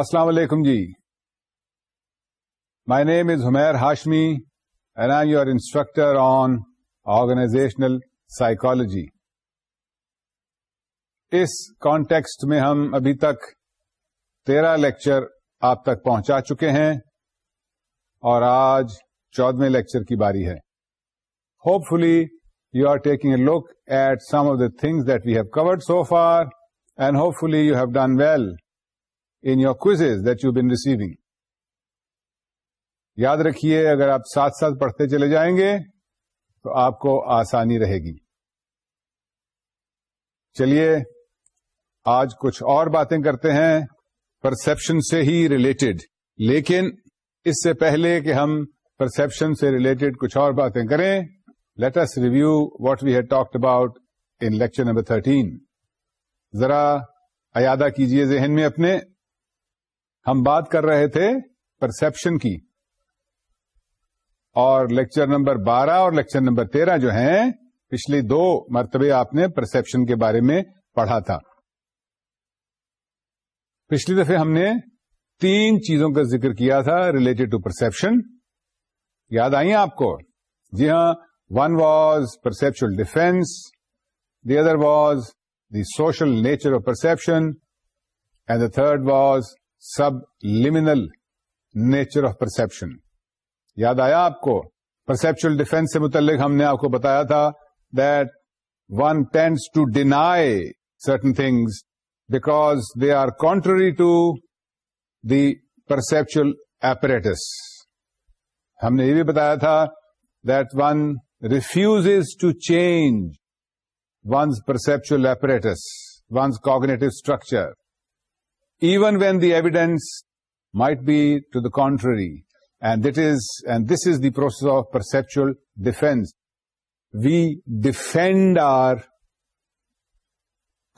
السلام علیکم جی my name is Humair Hashmi and I your instructor on organizational psychology us context میں ہم ابھی تک تیرہ لیکچر آپ تک پہنچا چکے ہیں اور آج چودویں لیکچر کی باری ہے hopefully you are taking a look at some of the things that we have covered so far and hopefully you have done well in your course that you been receiving یاد رکھیے اگر آپ ساتھ ساتھ پڑھتے چلے جائیں گے تو آپ کو آسانی رہے گی چلیے آج کچھ اور باتیں کرتے ہیں پرسپشن سے ہی ریلیٹڈ لیکن اس سے پہلے کہ ہم پرسپشن سے ریلیٹڈ کچھ اور باتیں کریں let's review what we had talked about in lecture number thirteen ذرا ایادہ کیجئے ذہن میں اپنے ہم بات کر رہے تھے پرسپشن کی اور لیکچر نمبر بارہ اور لیکچر نمبر تیرہ جو ہیں پچھلی دو مرتبے آپ نے پرسپشن کے بارے میں پڑھا تھا پچھلی دفعہ ہم نے تین چیزوں کا ذکر کیا تھا ریلیٹڈ ٹو پرسپشن یاد آئی آپ کو جی ہاں one was perceptual defence the other was the social nature of perception and the third was subliminal nature of perception یاد آیا آپ کو پرسپچل ڈیفینس سے متعلق ہم نے آپ کو بتایا تھا that one tends to deny certain things because they are contrary to the perceptual apparatus ہم نے یہ بھی بتایا تھا that one refuses to change one's perceptual apparatus one's cognitive structure even when the evidence might be to the contrary and then this is the process of perceptual defence we defend our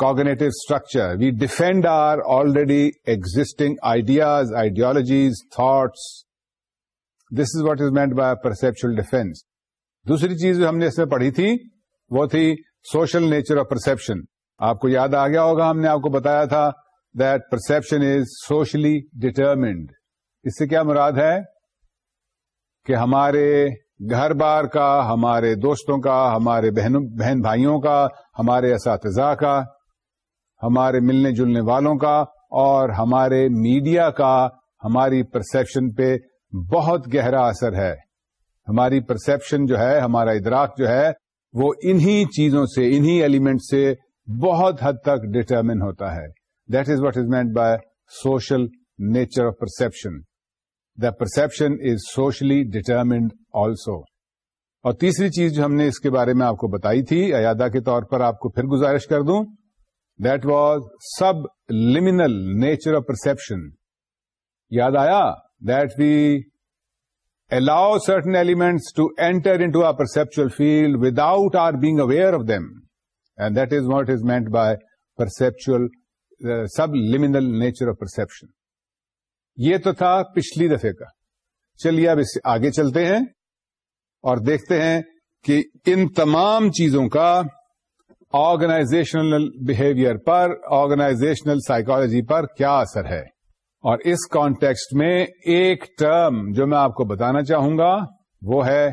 cognitive structure we defend our already existing ideas ideologies thoughts this is what is meant by perceptual defence دوسری چیز جو ہم نے اس میں پڑھی تھی وہ تھی سوشل نیچر آف پرسپشن آپ کو یاد آ گیا ہوگا ہم نے آپ کو بتایا تھا پرسپشن از سوشلی determined اس سے کیا مراد ہے کہ ہمارے گھر بار کا ہمارے دوستوں کا ہمارے بہن بھائیوں کا ہمارے اساتذہ کا ہمارے ملنے جلنے والوں کا اور ہمارے میڈیا کا ہماری پرسپشن پہ بہت گہرا اثر ہے ہماری پرسپشن جو ہے ہمارا ادراک جو ہے وہ انہی چیزوں سے انہی ایلیمنٹ سے بہت حد تک ڈٹرمن ہوتا ہے That is what is meant by social nature of perception. The perception is socially determined also. اور تیسری چیز جو ہم نے اس کے بارے میں آپ کو بتائی تھی ایادا کے طور پر آپ کو پھر گزارش کر دوں that was subliminal nature of perception یاد آیا that we allow certain elements to enter into our perceptual field without our being aware of them and that is what is meant by perceptual subliminal nature of perception یہ تو تھا پچھلی دفعہ کا چلیے اب اس سے آگے چلتے ہیں اور دیکھتے ہیں کہ ان تمام چیزوں کا آرگنائزیشنل بہیویئر پر آرگنائزیشنل سائیکالوجی پر کیا اثر ہے اور اس کانٹیکسٹ میں ایک ٹرم جو میں آپ کو بتانا چاہوں گا وہ ہے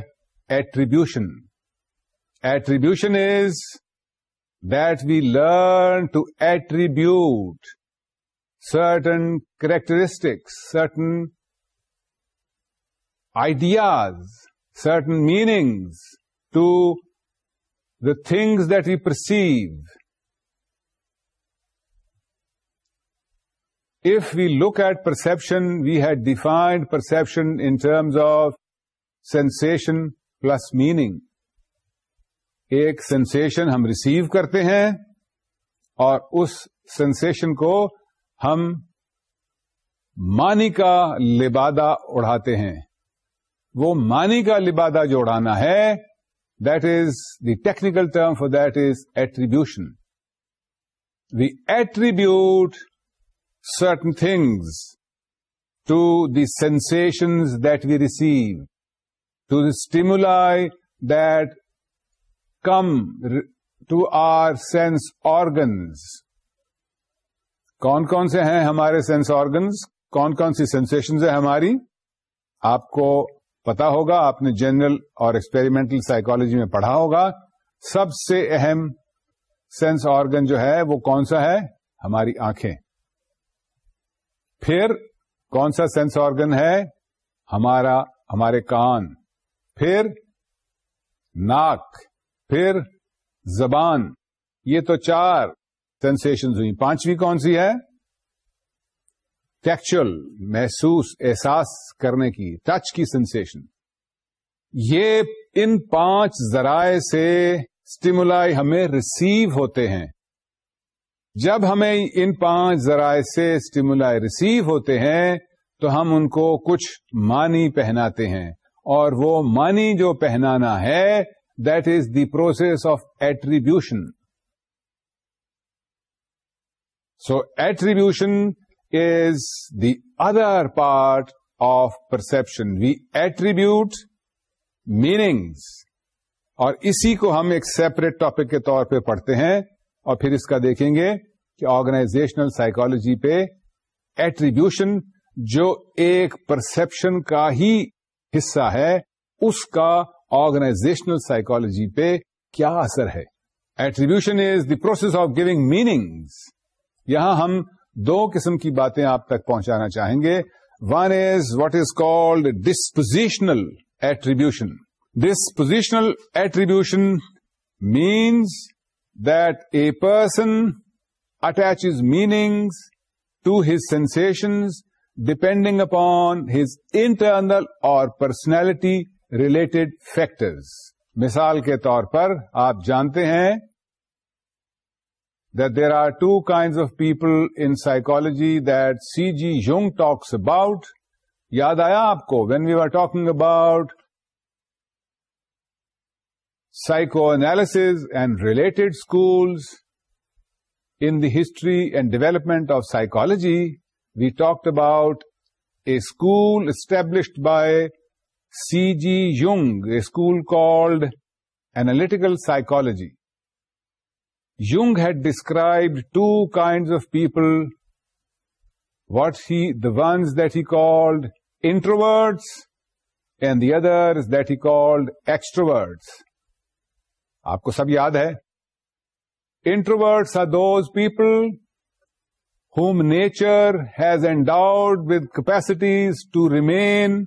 attribution attribution is that we learn to attribute certain characteristics, certain ideas, certain meanings to the things that we perceive. If we look at perception, we had defined perception in terms of sensation plus meaning. ایک sensation ہم receive کرتے ہیں اور اس سینسن کو ہم مانی کا لبادہ اڑاتے ہیں وہ مانی کا لبادہ جو اڑانا ہے that is the technical term for that is attribution we attribute certain things to the sensations that we receive to the stimuli that come to our sense organs کون کون سے ہیں ہمارے سینس آرگنس کون کون سی سینسنز ہے ہماری آپ کو پتا ہوگا آپ نے جنرل اور ایکسپیریمنٹل سائیکالوجی میں پڑھا ہوگا سب سے اہم سینس آرگن جو ہے وہ کون سا ہے ہماری آنکھیں پھر کون سا سینس آرگن ہے ہمارا ہمارے کان پھر ناک پھر زبان یہ تو چار سینسیشن ہوئی پانچویں کون سی ہے ٹیکچل محسوس احساس کرنے کی ٹچ کی سینسیشن یہ ان پانچ ذرائع سے اسٹیمولا ہمیں ریسیو ہوتے ہیں جب ہمیں ان پانچ ذرائع سے اسٹیمولا ریسیو ہوتے ہیں تو ہم ان کو کچھ مانی پہناتے ہیں اور وہ مانی جو پہنانا ہے is the process of attribution so attribution is the other part of perception we attribute meanings. اور اسی کو ہم ایک سیپریٹ ٹاپک کے طور پہ پڑھتے ہیں اور پھر اس کا دیکھیں گے کہ آرگنائزیشنل سائیکولوجی پہ ایٹریبیوشن جو ایک پرسپشن کا ہی حصہ ہے اس کا آرگنائزیشنل سائیکالوجی پہ کیا اثر ہے attribution is the process of giving meanings یہاں ہم دو قسم کی باتیں آپ تک پہنچانا چاہیں گے one is what is called dispositional attribution dispositional attribution means that a person attaches meanings to his sensations depending upon his internal or personality related factors مثال کے طور پر آپ جانتے ہیں there are types of people in psychology that C G Jung talks about یاد آیا آپ کو when we are talk about psychoanalysis and related schools in history and development of psychology we talked about a school established by C G Jung school called analytical psychology Jung had described two kinds of people what he the ones that he called introverts and the others that he called extroverts آپ کو سب یاد ہے introverts are those people whom nature has endowed with capacities to remain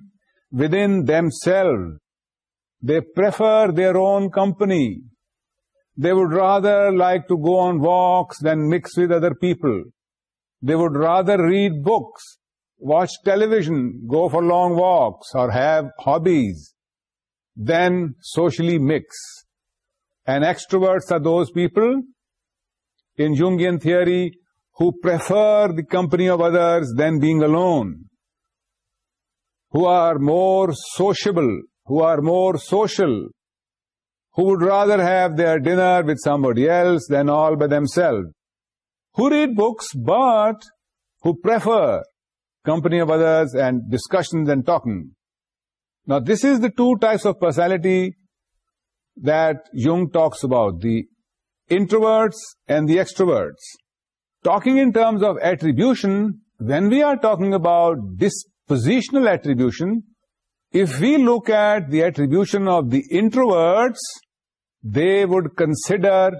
within themselves. They prefer their own company. They would rather like to go on walks than mix with other people. They would rather read books, watch television, go for long walks, or have hobbies than socially mix. And extroverts are those people, in Jungian theory, who prefer the company of others than being alone who are more sociable, who are more social, who would rather have their dinner with somebody else than all by themselves, who read books but who prefer company of others and discussions and talking. Now, this is the two types of personality that Jung talks about, the introverts and the extroverts. Talking in terms of attribution, when we are talking about dis positional attribution, if we look at the attribution of the introverts, they would consider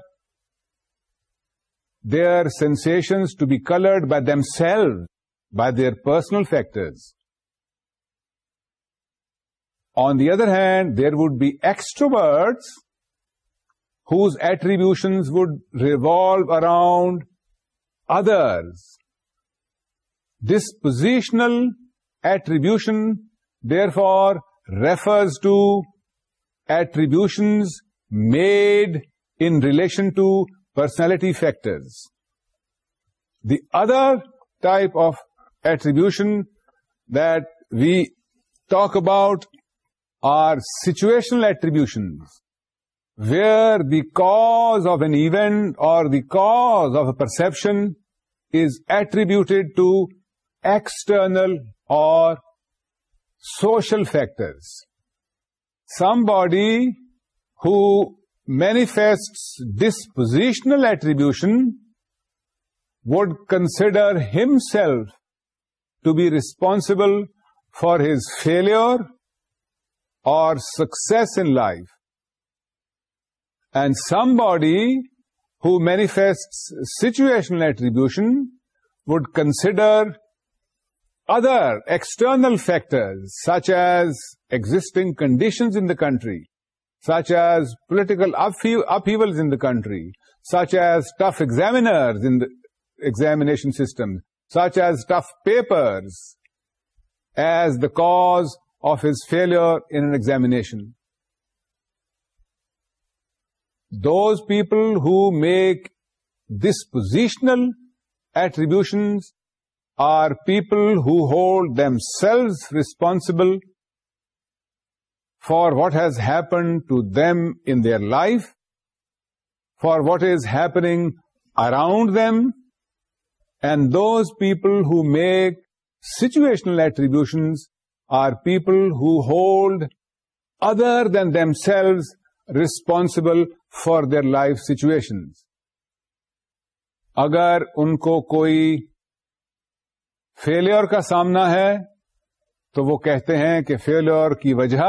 their sensations to be colored by themselves, by their personal factors. On the other hand, there would be extroverts whose attributions would revolve around others. This positional Attribution, therefore, refers to attributions made in relation to personality factors. The other type of attribution that we talk about are situational attributions, where the cause of an event or the cause of a perception is attributed to external or social factors. Somebody who manifests dispositional attribution would consider himself to be responsible for his failure or success in life. And somebody who manifests situational attribution would consider other external factors such as existing conditions in the country, such as political upheavals in the country, such as tough examiners in the examination system, such as tough papers as the cause of his failure in an examination. Those people who make dispositional attributions are people hold themselves responsible for what has happened to them in their life for what is happening around them and those people who make situational attributions are people ہ hold other than themselves responsible for their life situations اگر ان کو کوئی failure کا سامنا ہے تو وہ کہتے ہیں کہ فیلئر کی وجہ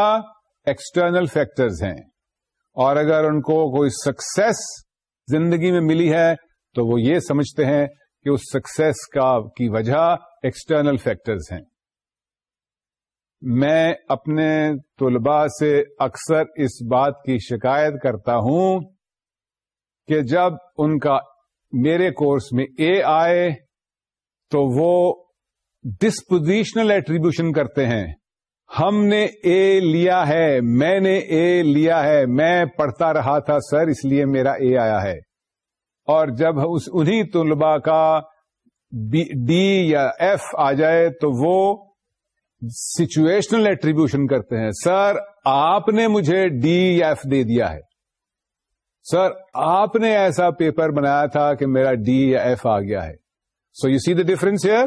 ایکسٹرنل فیکٹرز ہیں اور اگر ان کو کوئی سکسیس زندگی میں ملی ہے تو وہ یہ سمجھتے ہیں کہ اس کا کی وجہ ایکسٹرنل فیکٹرز ہیں میں اپنے طلباء سے اکثر اس بات کی شکایت کرتا ہوں کہ جب ان کا میرے کورس میں اے آئے تو وہ ڈسپوزیشنل ایٹریبیوشن کرتے ہیں ہم نے اے لیا ہے میں نے اے لیا ہے میں پڑھتا رہا تھا سر اس لیے میرا اے آیا ہے اور جب اس انہی طلباء کا ڈی یا ایف آ جائے تو وہ سچویشنل ایٹریبیوشن کرتے ہیں سر آپ نے مجھے ڈی یا ایف دے دیا ہے سر آپ نے ایسا پیپر بنایا تھا کہ میرا ڈی یا ایف آ گیا ہے so you see the difference here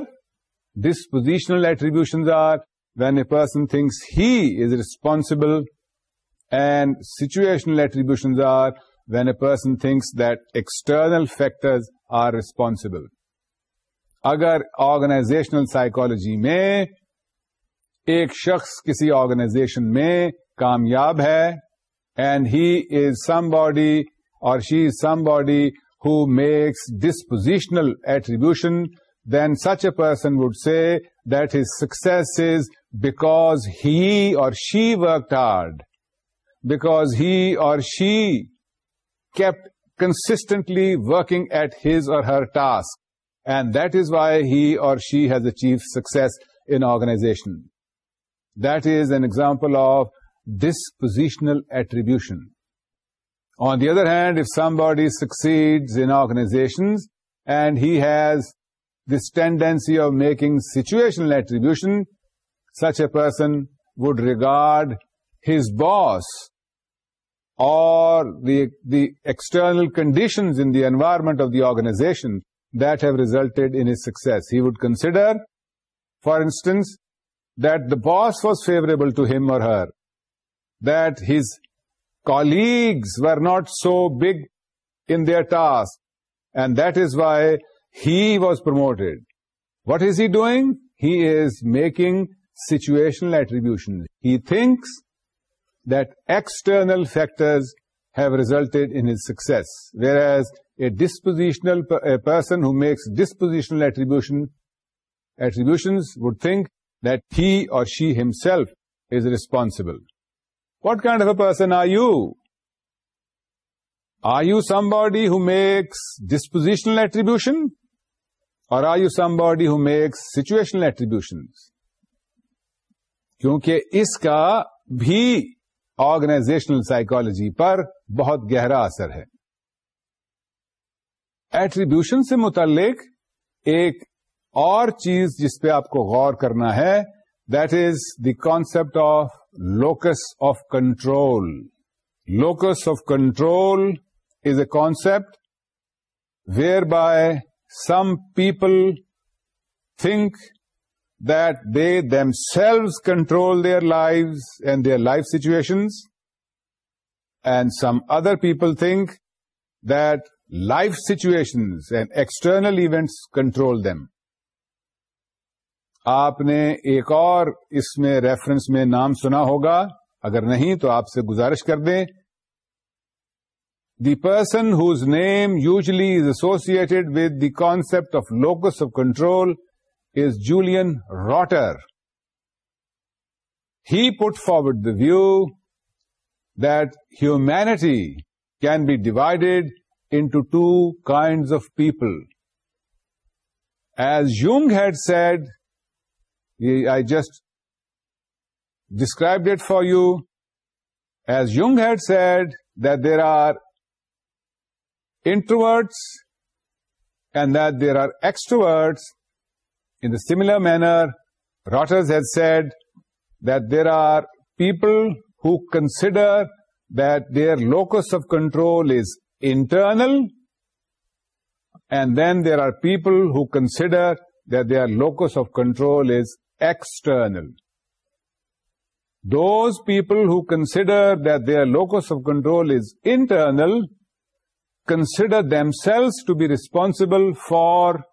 dispositional attributions are when a person thinks he is responsible and situational attributions are when a person thinks that external factors are responsible. اگر organisational psychology میں ایک شخص کسی organization میں کامیاب ہے and he is somebody اور she is somebody who makes dispositional attribution then such a person would say that his success is because he or she worked hard, because he or she kept consistently working at his or her task, and that is why he or she has achieved success in organization. That is an example of dispositional attribution. On the other hand, if somebody succeeds in organizations and he has this tendency of making situational attribution, such a person would regard his boss or the external conditions in the environment of the organization that have resulted in his success. He would consider, for instance, that the boss was favorable to him or her, that his colleagues were not so big in their task, and that is why he was promoted. What is he doing? He is making situational attribution. He thinks that external factors have resulted in his success, whereas a person who makes dispositional attributions would think that he or she himself is responsible. What kind of a person are you? Are you somebody who makes dispositional attribution اور are you somebody who make situational attribution کیونکہ اس کا بھی organisational psychology پر بہت گہرا اثر ہے attribution سے متعلق ایک اور چیز جس پہ آپ کو غور کرنا ہے that is the concept of locus of control locus of control is a concept whereby some people think that they themselves control their life and their life situations and some other people think that life situations and external events control them آپ نے ایک اور اس میں reference میں نام سنا ہوگا اگر نہیں تو آپ سے گزارش کر دیں the person whose name usually is associated with the concept of locus of control is Julian Rotter. He put forward the view that humanity can be divided into two kinds of people. As Jung had said, I just described it for you, as Jung had said that there are introverts and that there are extroverts. In the similar manner, Rogers has said that there are people who consider that their locus of control is internal, and then there are people who consider that their locus of control is external. Those people who consider that their locus of control is internal consider themselves to be responsible for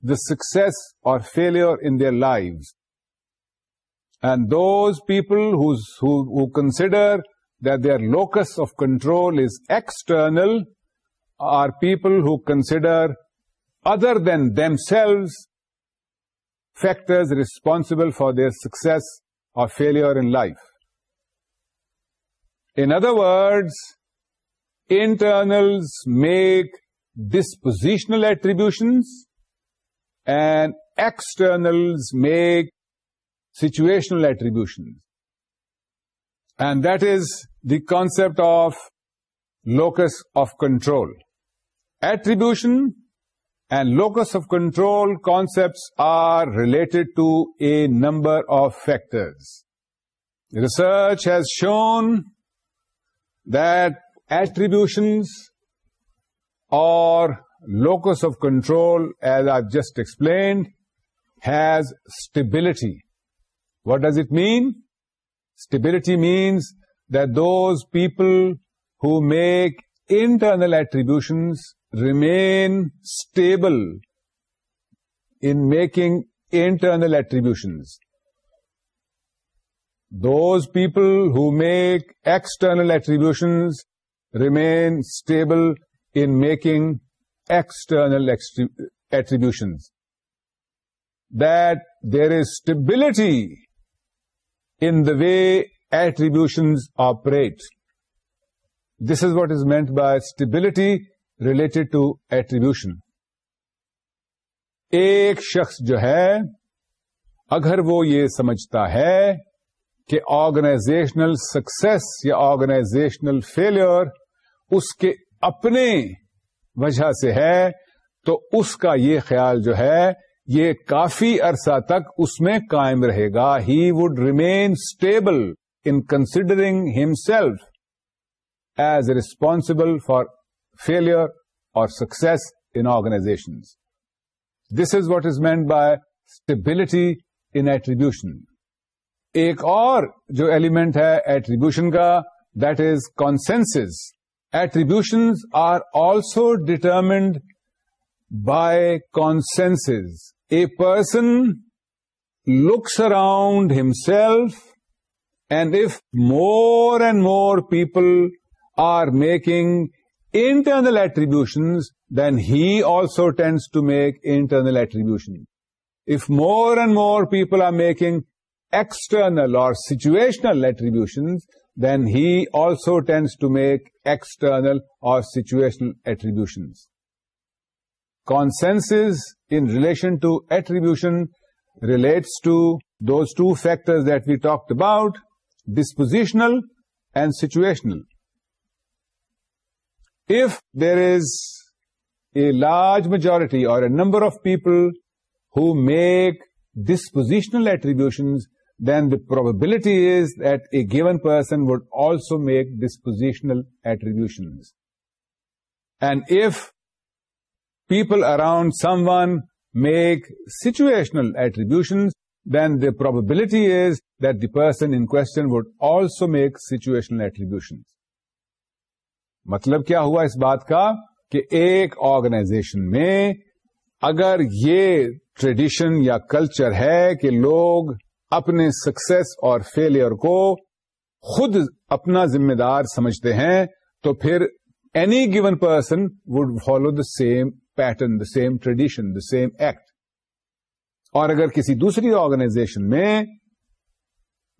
the success or failure in their lives. And those people who consider that their locus of control is external are people who consider other than themselves factors responsible for their success or failure in life. In other words, internals make dispositional attributions and externals make situational attributions. And that is the concept of locus of control. Attribution and locus of control concepts are related to a number of factors. Research has shown that attributions or locus of control, as I've just explained, has stability. What does it mean? Stability means that those people who make internal attributions remain stable in making internal attributions. Those people who make external attributions remain stable in making external attributions. That there is stability in the way attributions operate. This is what is meant by stability related to attribution. ایک شخص جو ہے اگر وہ یہ سمجھتا ہے کہ آرگنائزیشنل سکسیس یا آرگنائزیشنل فیلئر اس کے اپنے وجہ سے ہے تو اس کا یہ خیال جو ہے یہ کافی عرصہ تک اس میں قائم رہے گا he would remain stable in considering himself as responsible for failure اور success in organisation this is what is meant by stability in attribution ایک اور جو ایلیمنٹ ہے ایٹریبیوشن کا that is consensus Attributions are also determined by consensus. A person looks around himself, and if more and more people are making internal attributions, then he also tends to make internal attributions. If more and more people are making external or situational attributions, then he also tends to make external or situational attributions. Consensus in relation to attribution relates to those two factors that we talked about, dispositional and situational. If there is a large majority or a number of people who make dispositional attributions, then the probability is that a given person would also make dispositional attribution and if people around someone make situational attributions then the probability is that the person in question would also make situational attribution مطلب کیا ہوا اس بات کا کہ ایک organization میں اگر یہ ٹریڈیشن یا کلچر ہے کہ لوگ اپنے سکسیس اور فیلئر کو خود اپنا ذمہ دار سمجھتے ہیں تو پھر any given person would follow the same pattern the same tradition the same act اور اگر کسی دوسری آرگنائزیشن میں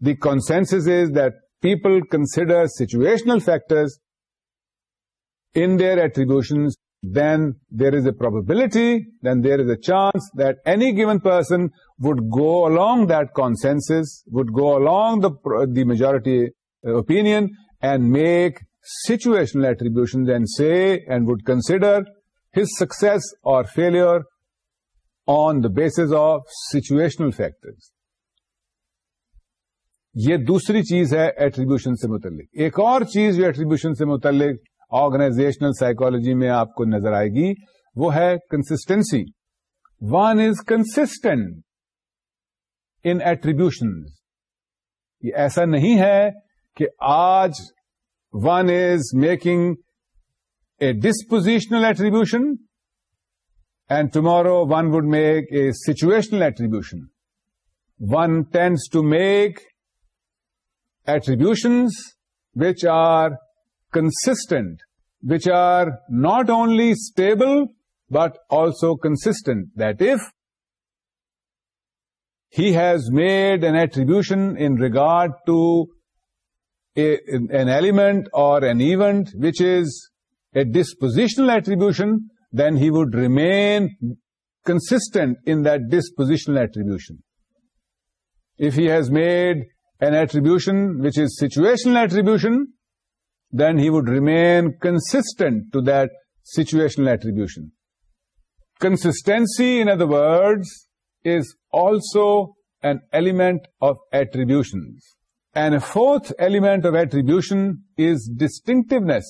the consensus is that people consider situational factors in their attributions then there is a probability then there is a chance that any given person would go along that consensus would go along the the majority opinion and make situational attribution then see and would consider his success اور fail on the basis of situational factors یہ دوسری چیز ہے attribution سے متعلق ایک اور چیز جو ایٹریبیوشن سے متعلق آرگنائزیشنل سائیکولوجی میں آپ کو نظر آئے گی وہ ہے consistency one is constant in attribution یہ ایسا نہیں ہے کہ آج one is making a dispositional attribution and tomorrow one would make a situational attribution one tends to make attributions which are consistent, which are not only stable but also consistent, that if he has made an attribution in regard to an element or an event which is a dispositional attribution, then he would remain consistent in that dispositional attribution. If he has made an attribution which is situational attribution, then he would remain consistent to that situational attribution. Consistency, in other words, is also an element of attribution. And a fourth element of attribution is distinctiveness.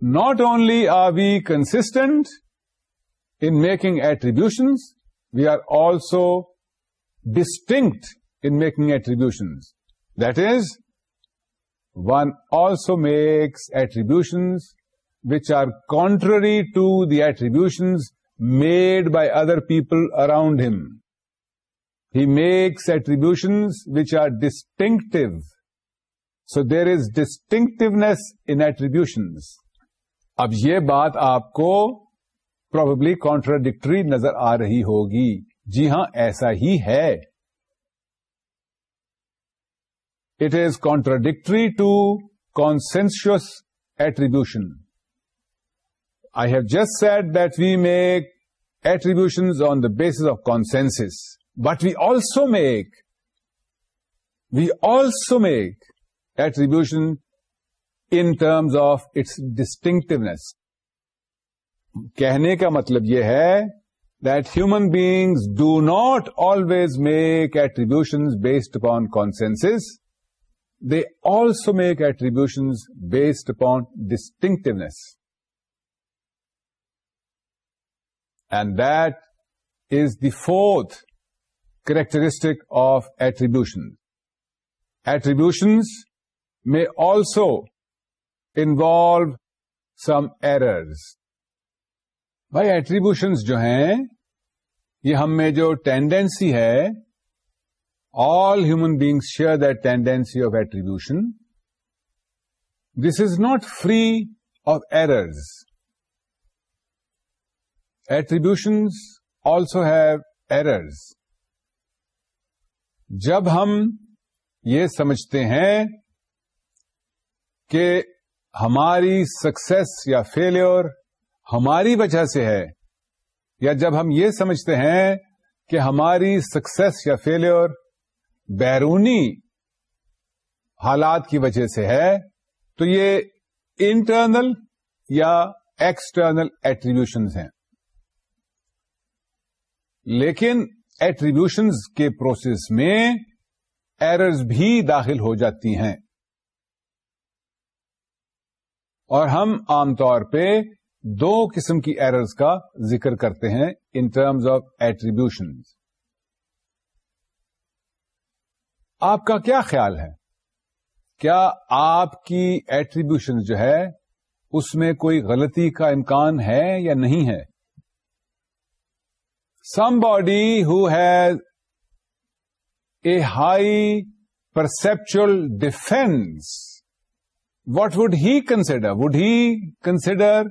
Not only are we consistent in making attributions, we are also distinct in making attributions. That is, one also makes attributions which are contrary to the attributions made by other people around him he makes attributions which are distinctive so there is distinctiveness in attributions اب یہ بات آپ کو probably کاٹرڈکٹری نظر آ رہی ہوگی جی ہاں ایسا ہی ہے it is contradictory to consensus attribution I have just said that we make attributions on the base of consensus but we also make we also make attribution in terms of its distinctiveness کہنے کا مطلب یہ ہے that human beings do not always make attribution based upon consensus also make attributions based upon distinctiveness and that is the fourth characteristic of attribution attribution میں also involve some errors بھائی attributions جو ہیں یہ ہم میں جو tendency ہے all human beings share that tendency of attribution. This is not free of errors. Attributions also have errors. جب ہم یہ سمجھتے ہیں کہ ہماری سکسیس یا فیلئر ہماری وجہ سے ہے یا جب ہم یہ سمجھتے ہیں کہ ہماری سکسیس یا فیلئر بیرونی حالات کی وجہ سے ہے تو یہ انٹرنل یا ایکسٹرنل ایٹریبیوشنز ہیں لیکن ایٹریبیوشنز کے پروسیس میں ایررز بھی داخل ہو جاتی ہیں اور ہم عام طور پہ دو قسم کی ایررز کا ذکر کرتے ہیں ان ٹرمز آف ایٹریبیوشنز آپ کا کیا خیال ہے کیا آپ کی ایٹریبیوشن جو ہے اس میں کوئی غلطی کا امکان ہے یا نہیں ہے somebody who has a high perceptual defence what would he consider would he consider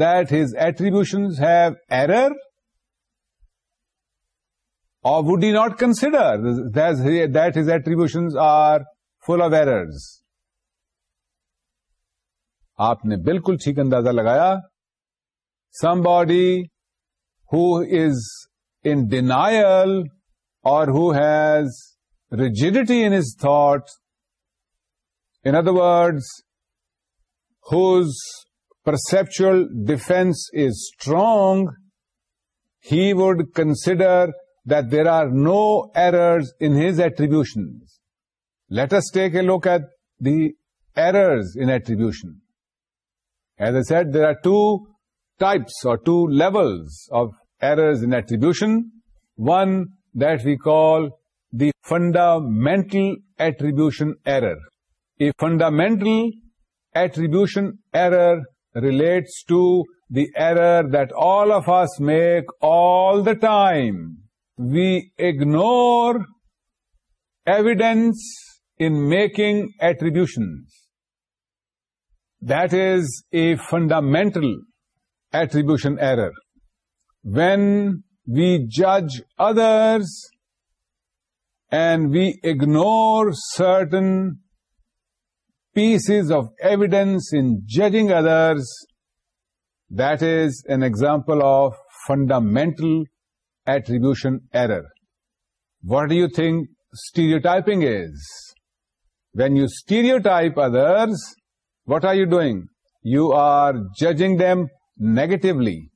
that his attribution have error he not not that that his are are full errors آپ نے بالکل ٹھیک اندازہ لگایا somebody who is in denial اور who has rigidity his thought in other words whose perceptual defence is strong he would consider that there are no errors in his attributions. Let us take a look at the errors in attribution. As I said, there are two types or two levels of errors in attribution. One that we call the fundamental attribution error. A fundamental attribution error relates to the error that all of us make all the time we ignore evidence in making attributions. That is a fundamental attribution error. When we judge others and we ignore certain pieces of evidence in judging others, that is an example of fundamental attribution error. What do you think stereotyping is? When you stereotype others, what are you doing? You are judging them negatively.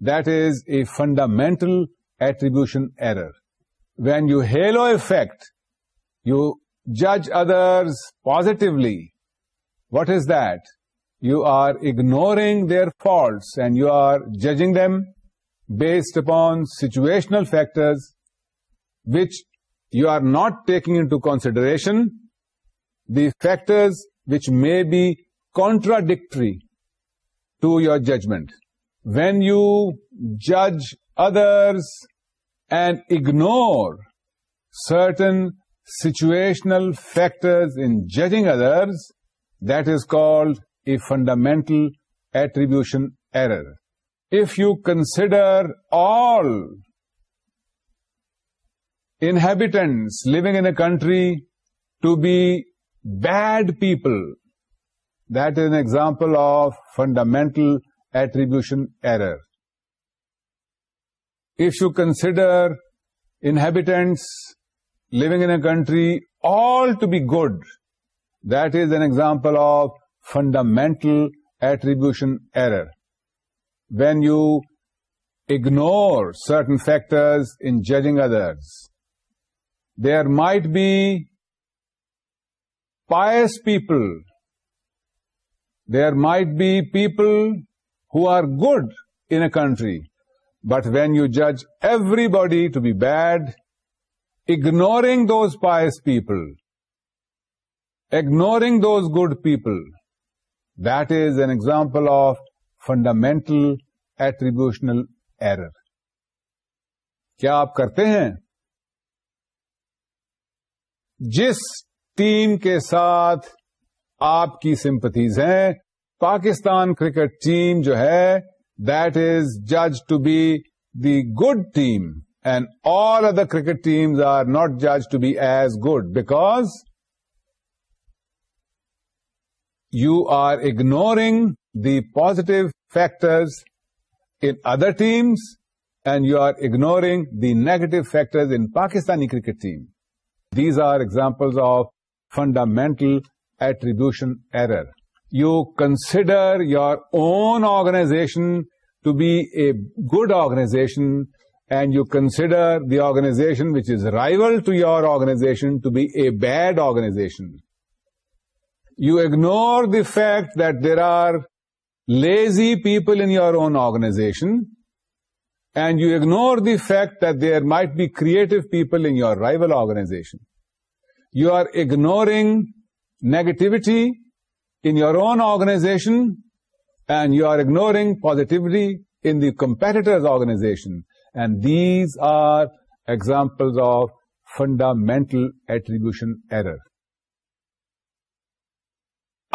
That is a fundamental attribution error. When you halo effect, you judge others positively. What is that? You are ignoring their faults and you are judging them based upon situational factors which you are not taking into consideration, the factors which may be contradictory to your judgment. When you judge others and ignore certain situational factors in judging others, that is called a fundamental attribution error if you consider all inhabitants living in a country to be bad people, that is an example of fundamental attribution error. If you consider inhabitants living in a country all to be good, that is an example of fundamental attribution error when you ignore certain factors in judging others. There might be pious people. There might be people who are good in a country. But when you judge everybody to be bad, ignoring those pious people, ignoring those good people, that is an example of fundamental attributional error کیا آپ کرتے ہیں جس team کے ساتھ آپ کی sympathies ہیں پاکستان کرکٹ ٹیم جو ہے دیٹ از جج to be the good team and all other cricket teams are not جج to be as good because you are ignoring the positive factors in other teams and you are ignoring the negative factors in Pakistani cricket team. These are examples of fundamental attribution error. You consider your own organization to be a good organization and you consider the organization which is rival to your organization to be a bad organization. You ignore the fact that there are lazy people in your own organization, and you ignore the fact that there might be creative people in your rival organization. You are ignoring negativity in your own organization, and you are ignoring positivity in the competitor's organization. And these are examples of fundamental attribution error.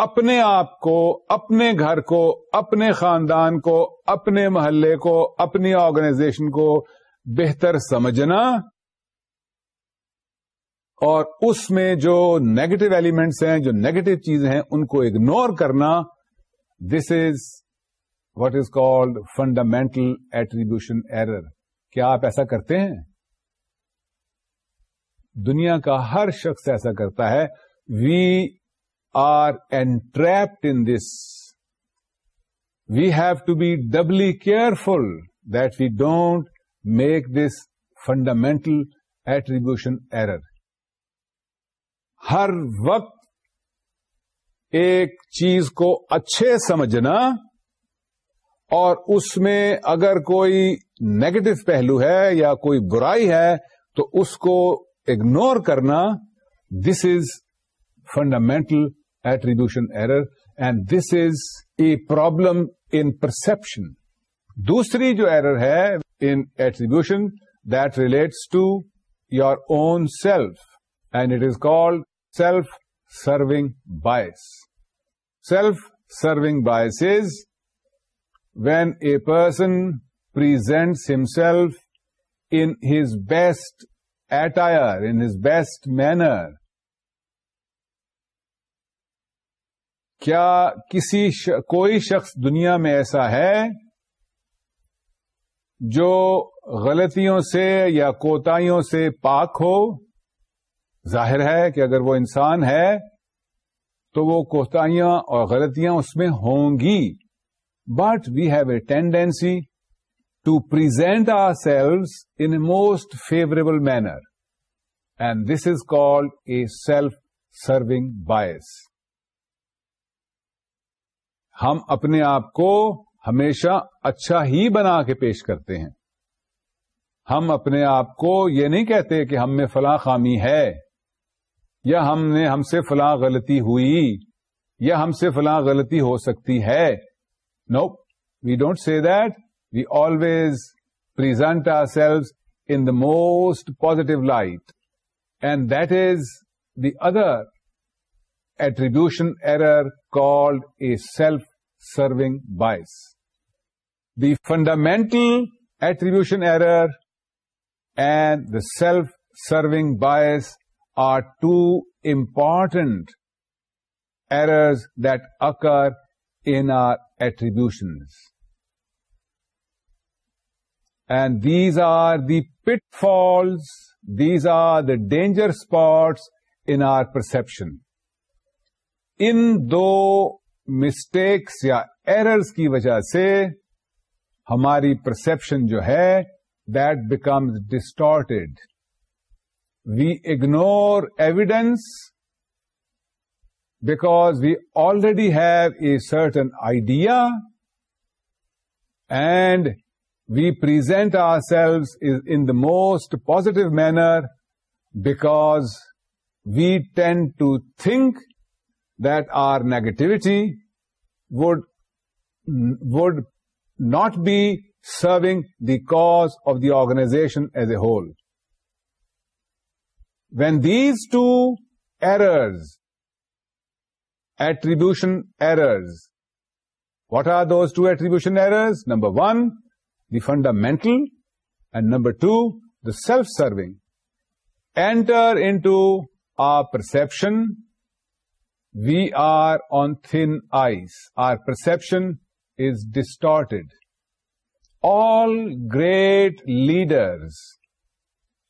اپنے آپ کو اپنے گھر کو اپنے خاندان کو اپنے محلے کو اپنی آرگنائزیشن کو بہتر سمجھنا اور اس میں جو نیگیٹو ایلیمنٹس ہیں جو نیگیٹو چیزیں ہیں ان کو اگنور کرنا this is what is called fundamental attribution error کیا آپ ایسا کرتے ہیں دنیا کا ہر شخص ایسا کرتا ہے we are entrapped in this we have to be doubly careful that we don't make this fundamental attribution error ہر وقت ایک چیز کو اچھے سمجھنا اور اس میں اگر کوئی نیگیٹو پہلو ہے یا کوئی برائی ہے تو اس کو اگنور کرنا this is fundamental attribution error and this is a problem in perception دوسری جو ارر ہے in attribution that relates to your own self and it is called self serving bias self serving bias is when a person presents himself in his best attire in his best manner کیا کسی ش... کوئی شخص دنیا میں ایسا ہے جو غلطیوں سے یا کوتاہیوں سے پاک ہو ظاہر ہے کہ اگر وہ انسان ہے تو وہ کوتاہیاں اور غلطیاں اس میں ہوں گی but we have a tendency to present ourselves in most favourable manner and this is called a self serving bias ہم اپنے آپ کو ہمیشہ اچھا ہی بنا کے پیش کرتے ہیں ہم اپنے آپ کو یہ نہیں کہتے کہ ہم میں فلاں خامی ہے یا ہم نے ہم سے فلاں غلطی ہوئی یا ہم سے فلاں غلطی ہو سکتی ہے no we don't see that we always present ourselves in the most positive light and that is the other attribution error called a self-serving bias. The fundamental attribution error and the self-serving bias are two important errors that occur in our attributions. And these are the pitfalls, these are the danger spots in our perception. ان دو mistakes یا errors کی وجہ سے ہماری perception جو ہے that becomes distorted we ignore evidence because we already have a certain idea and we present ourselves in most positive manner because we tend to think that our negativity would not be serving the cause of the organization as a whole. When these two errors, attribution errors, what are those two attribution errors? Number one, the fundamental, and number two, the self-serving, enter into our perception we are on thin ice. Our perception is distorted. All great leaders,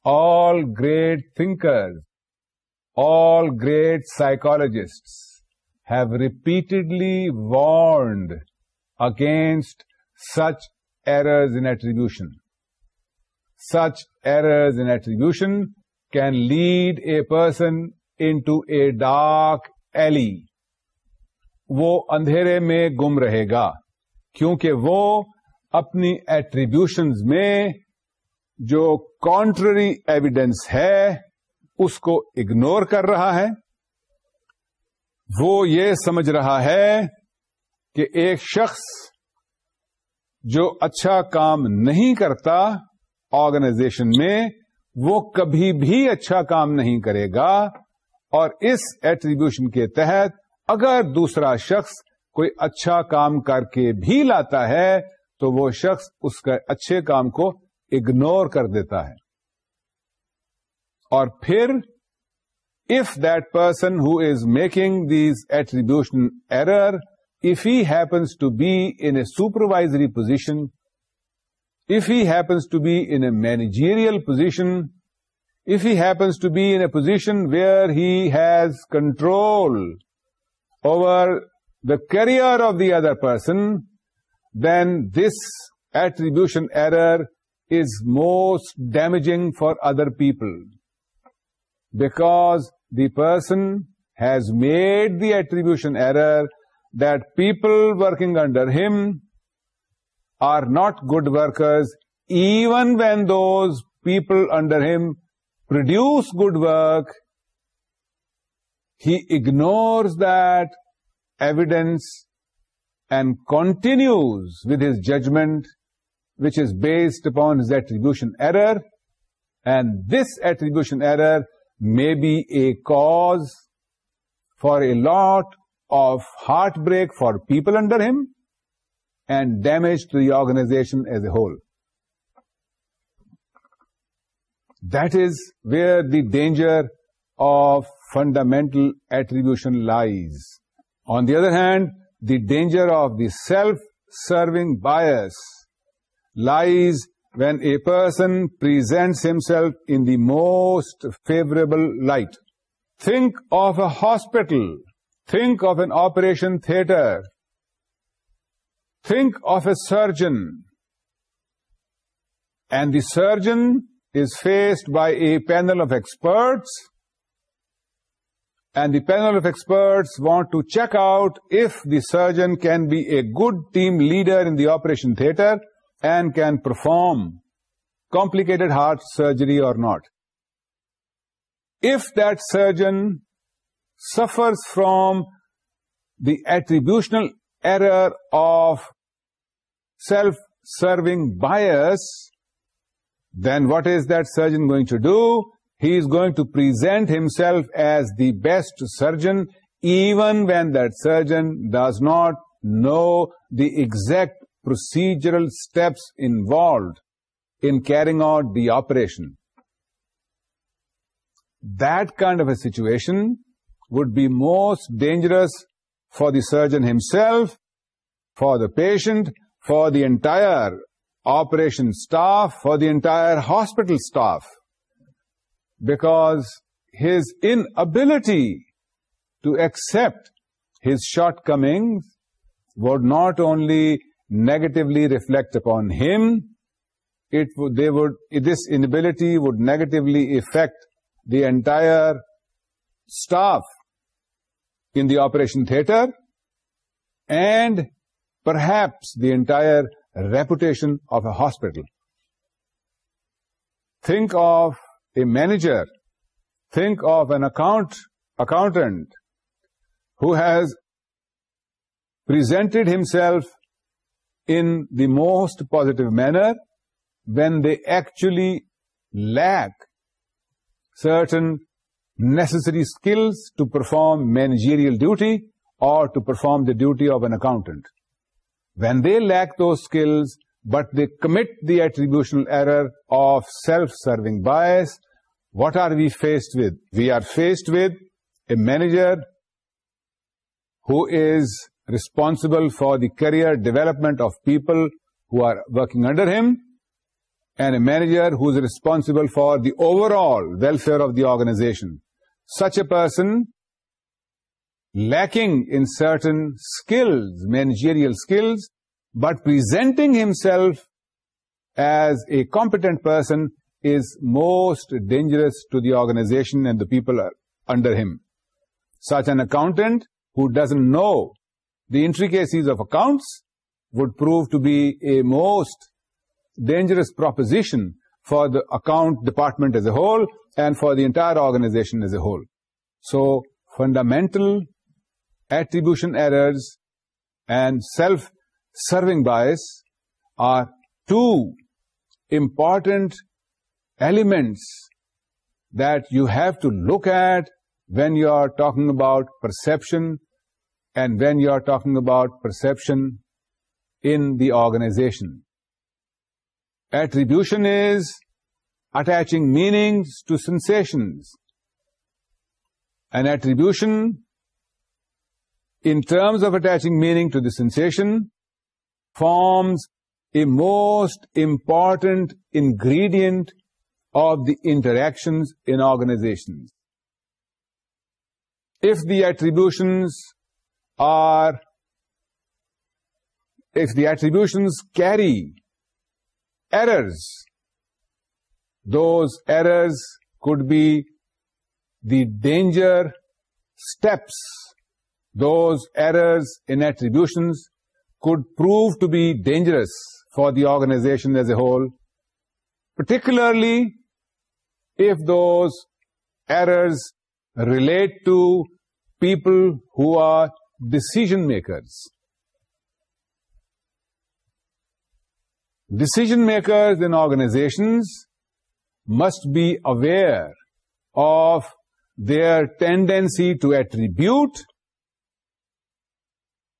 all great thinkers, all great psychologists have repeatedly warned against such errors in attribution. Such errors in attribution can lead a person into a dark alley وہ اندھیرے میں گم رہے گا کیونکہ وہ اپنی attribution میں جو کانٹرری ایویڈینس ہے اس کو اگنور کر رہا ہے وہ یہ سمجھ رہا ہے کہ ایک شخص جو اچھا کام نہیں کرتا آرگنائزیشن میں وہ کبھی بھی اچھا کام نہیں کرے گا اور اس ایٹریبیوشن کے تحت اگر دوسرا شخص کوئی اچھا کام کر کے بھی لاتا ہے تو وہ شخص اس کے اچھے کام کو اگنور کر دیتا ہے اور پھر person that person who is making these attribution error if happens to be a supervisory supervisory position if happens to be in a managerial position if he happens to be in a position where he has control over the career of the other person, then this attribution error is most damaging for other people, because the person has made the attribution error that people working under him are not good workers, even when those people under him produce good work, he ignores that evidence and continues with his judgment, which is based upon his attribution error, and this attribution error may be a cause for a lot of heartbreak for people under him and damage to the organization as a whole. That is where the danger of fundamental attribution lies. On the other hand, the danger of the self-serving bias lies when a person presents himself in the most favorable light. Think of a hospital. Think of an operation theater. Think of a surgeon. And the surgeon is faced by a panel of experts, and the panel of experts want to check out if the surgeon can be a good team leader in the operation theater and can perform complicated heart surgery or not. If that surgeon suffers from the attributional error of self-serving bias, then what is that surgeon going to do? He is going to present himself as the best surgeon, even when that surgeon does not know the exact procedural steps involved in carrying out the operation. That kind of a situation would be most dangerous for the surgeon himself, for the patient, for the entire operations staff or the entire hospital staff, because his inability to accept his shortcomings would not only negatively reflect upon him, this inability would negatively affect the entire staff in the operation theater and perhaps the entire reputation of a hospital. Think of a manager, think of an accountant who has presented himself in the most positive manner when they actually lack certain necessary skills to perform managerial duty or to perform the duty of an accountant. When they lack those skills, but they commit the attributional error of self-serving bias, what are we faced with? We are faced with a manager who is responsible for the career development of people who are working under him, and a manager who is responsible for the overall welfare of the organization. Such a person lacking in certain skills, managerial skills, but presenting himself as a competent person is most dangerous to the organization and the people uh, under him. Such an accountant who doesn't know the intricacies of accounts would prove to be a most dangerous proposition for the account department as a whole and for the entire organization as a whole. So, fundamental attribution errors, and self-serving bias are two important elements that you have to look at when you are talking about perception and when you are talking about perception in the organization. Attribution is attaching meanings to sensations. An attribution in terms of attaching meaning to the sensation, forms a most important ingredient of the interactions in organizations. If the attributions carry errors, those errors could be the danger steps those errors in attributions could prove to be dangerous for the organization as a whole, particularly if those errors relate to people who are decision makers. Decision makers in organizations must be aware of their tendency to attribute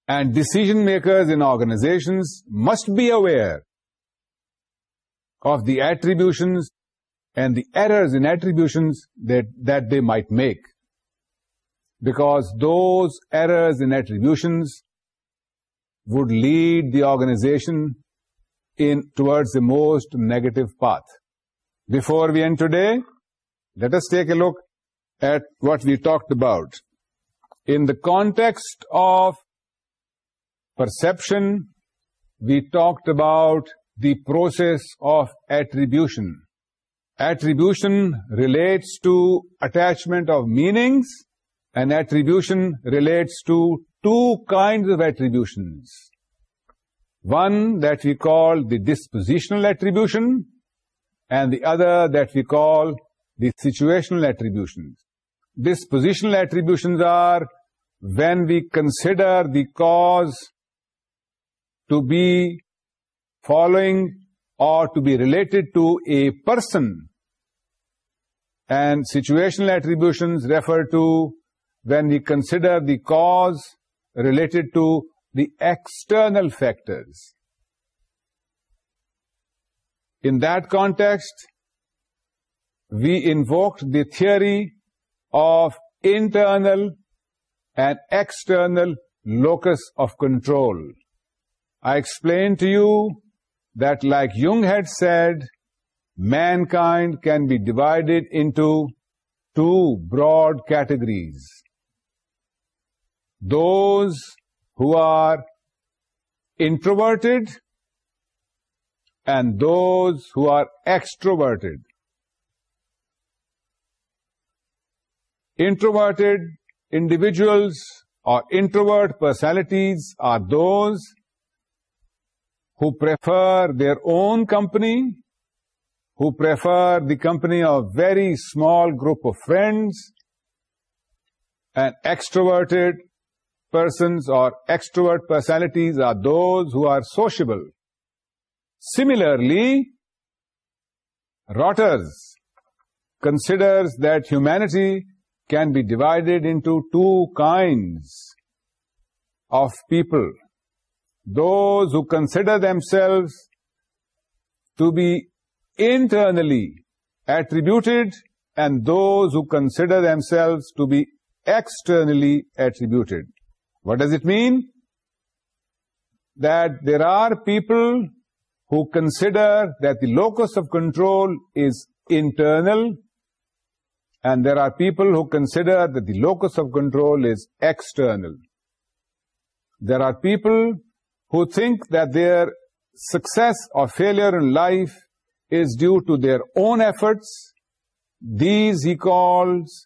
and decision makers in organizations must be aware of the attributions and the errors in attributions that they might make, because those errors in attributions would lead the organization towards the most negative path. Before we end today, let us take a look at what we talked about in the context of perception, we talked about the process of attribution. Attribution relates to attachment of meanings, and attribution relates to two kinds of attributions. One that we call the dispositional attribution, and the other that we call the situational attributions. Dispositional attributions are when we consider the cause to be following or to be related to a person. And situational attributions refer to when we consider the cause related to the external factors. In that context, we invoked the theory of internal and external locus of control. I explained to you that, like Jung had said, mankind can be divided into two broad categories. Those who are introverted and those who are extroverted. Introverted individuals or introvert personalities are those who prefer their own company, who prefer the company of a very small group of friends, and extroverted persons or extrovert personalities are those who are sociable. Similarly, Rotters considers that humanity can be divided into two kinds of people. Those who consider themselves to be internally attributed and those who consider themselves to be externally attributed. What does it mean? That there are people who consider that the locus of control is internal, and there are people who consider that the locus of control is external. There are people who think that their success or failure in life is due to their own efforts. These he calls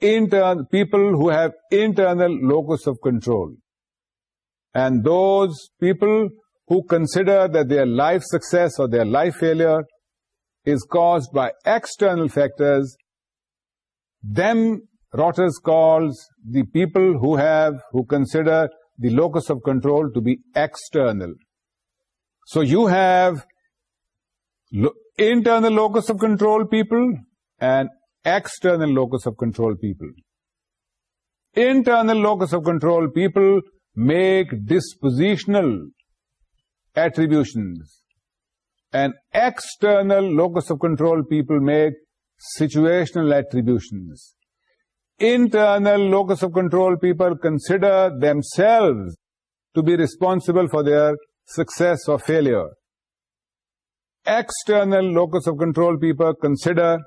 people who have internal locus of control. And those people who consider that their life success or their life failure is caused by external factors, them Rotters calls the people who consider the locus of control to be external. So you have internal locus of control people and external locus of control people. Internal locus of control people make dispositional attributions, and external locus of control people make situational attributions internal locus of control, people consider themselves to be responsible for their success or failure. External locus of control, people consider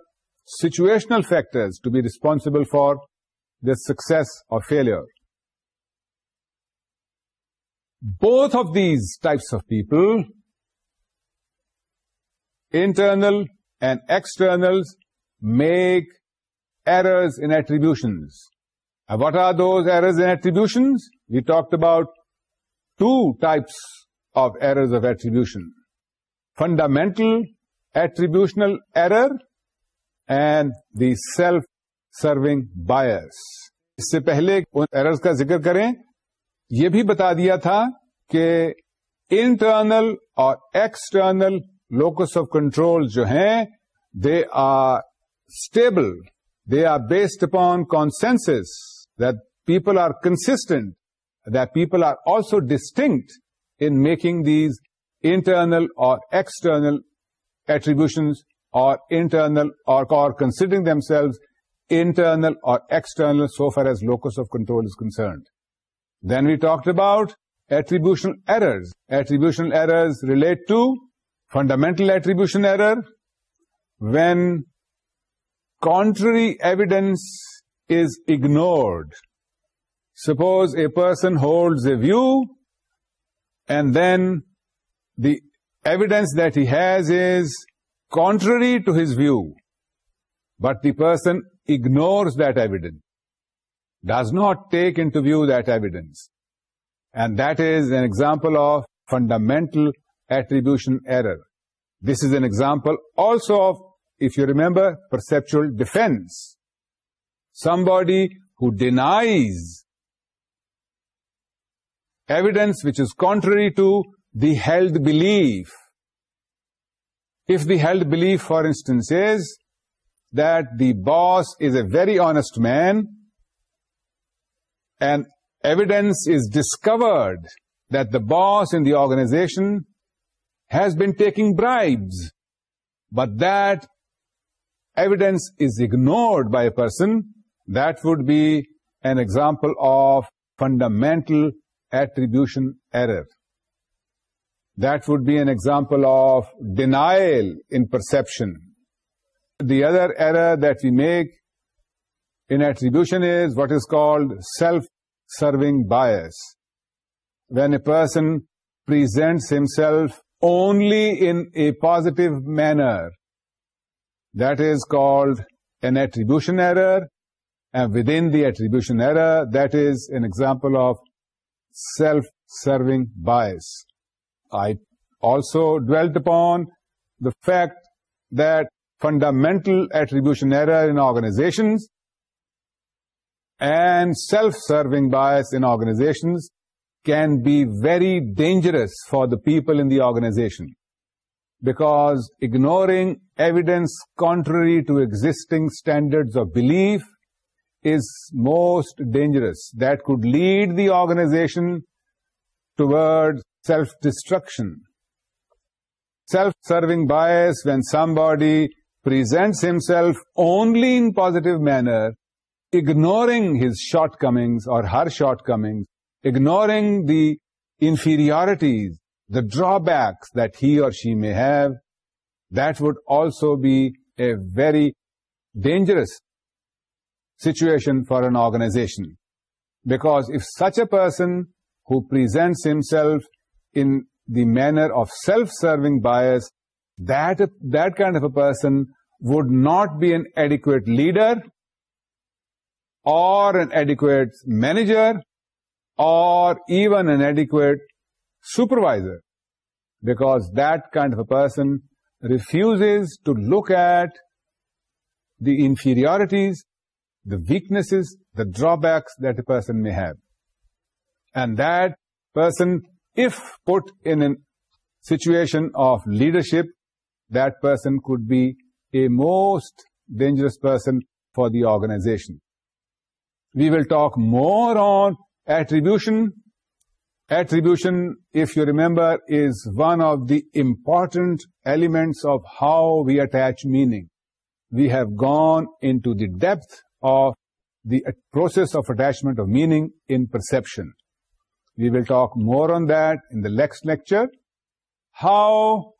situational factors to be responsible for their success or failure. Both of these types of people, internal and externals, make errors in attributions. Uh, what are those errors in attributions? We talked about two types of errors of attribution. Fundamental attributional error and the self-serving bias. اس سے پہلے ان errors کا ذکر کریں یہ بھی بتا دیا تھا کہ انٹرنل اور ایکسٹرنل لوکس آف کنٹرول جو ہیں they are stable They are based upon consensus that people are consistent, that people are also distinct in making these internal or external attributions or internal or considering themselves internal or external so far as locus of control is concerned. Then we talked about attributional errors. Attributional errors relate to fundamental attribution error when contrary evidence is ignored. Suppose a person holds a view, and then the evidence that he has is contrary to his view, but the person ignores that evidence, does not take into view that evidence. And that is an example of fundamental attribution error. This is an example also of if you remember, perceptual defense. Somebody who denies evidence which is contrary to the held belief. If the held belief, for instance, is that the boss is a very honest man, and evidence is discovered that the boss in the organization has been taking bribes, but that evidence is ignored by a person, that would be an example of fundamental attribution error. That would be an example of denial in perception. The other error that we make in attribution is what is called self-serving bias. When a person presents himself only in a positive manner, that is called an attribution error, and within the attribution error, that is an example of self-serving bias. I also dwelt upon the fact that fundamental attribution error in organizations and self-serving bias in organizations can be very dangerous for the people in the organization because ignoring evidence contrary to existing standards of belief is most dangerous. That could lead the organization toward self-destruction. Self-serving bias, when somebody presents himself only in positive manner, ignoring his shortcomings or her shortcomings, ignoring the inferiorities the drawbacks that he or she may have, that would also be a very dangerous situation for an organization. Because if such a person who presents himself in the manner of self-serving bias, that kind of a person would not be an adequate leader or an adequate manager or even an adequate supervisor because that kind of a person refuses to look at the inferiorities, the weaknesses, the drawbacks that a person may have. And that person, if put in a situation of leadership, that person could be a most dangerous person for the organization. We will talk more on attribution Attribution, if you remember, is one of the important elements of how we attach meaning. We have gone into the depth of the process of attachment of meaning in perception. We will talk more on that in the next lecture. How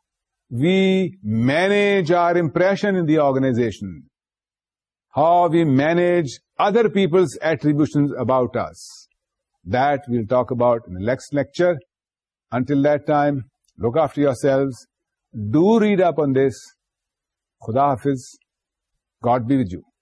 we manage our impression in the organization. How we manage other people's attributions about us. That we'll talk about later until that time look after your selves do read up on this خدا حف God due